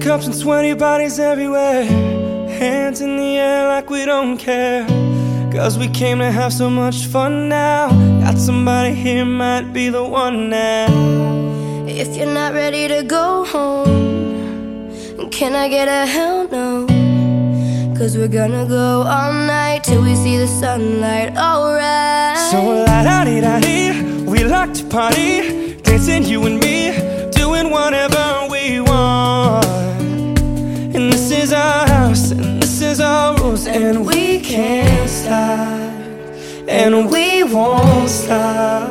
clubs and sweaty bodies everywhere. Hands in the air like we don't care. Cause we came to have so much fun now. Got somebody here, might be the one now. If you're not ready to go home, can I get a hell no? Cause we're gonna go all night till we see the sunlight, alright. So la da di da di, we like to party, dancing you and me, and we can't stop, and we won't stop.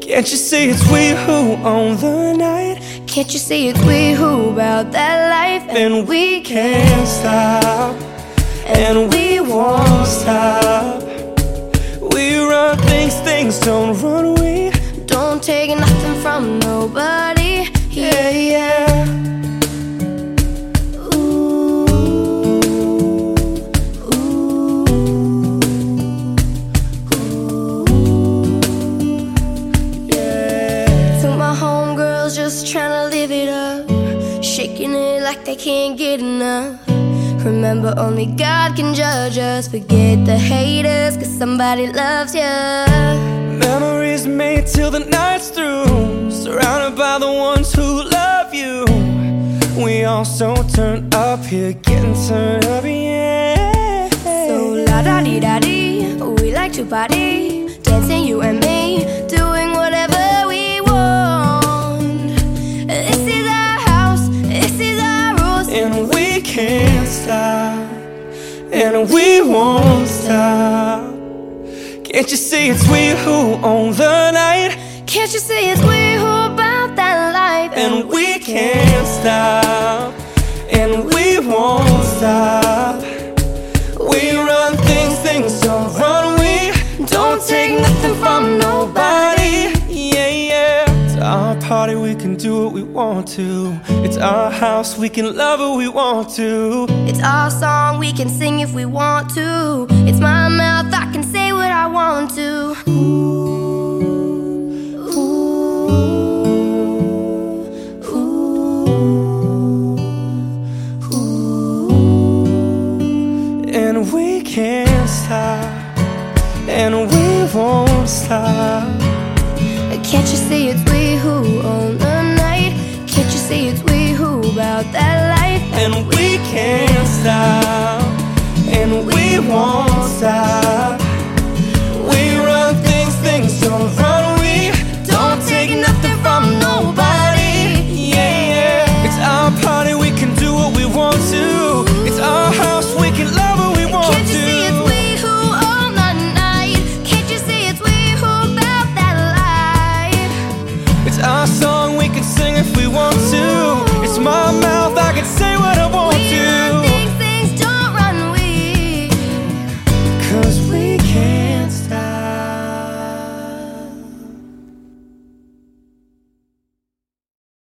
Can't you see it's we who own the night? Can't you see it's we who about that life? And we can't stop, and we won't stop. We run things, things don't run. We, Don't take nothing from nobody. yeah, yeah. Homegirls just trying to live it up, shaking it like they can't get enough. Remember, only God can judge us. Forget the haters, cause somebody loves ya. Memories made till the night's through. Surrounded by the ones who love you. We all so turned up here, getting turned up, yeah. So la da di da di, we like to party, dancing you and me, and we won't stop. Can't you see it's we who own the night, Can't you see it's we who about that life? and we can't stop, and we won't stop. Party, we can do what we want to. It's our house, we can love who we want to. It's our song, we can sing if we want to. It's my mouth, I can say what I want to. Ooh, ooh, ooh. And we can't stop, and we won't stop. Can't you see it's we who see it's we who about that life, and we can't stop, and we won't stop.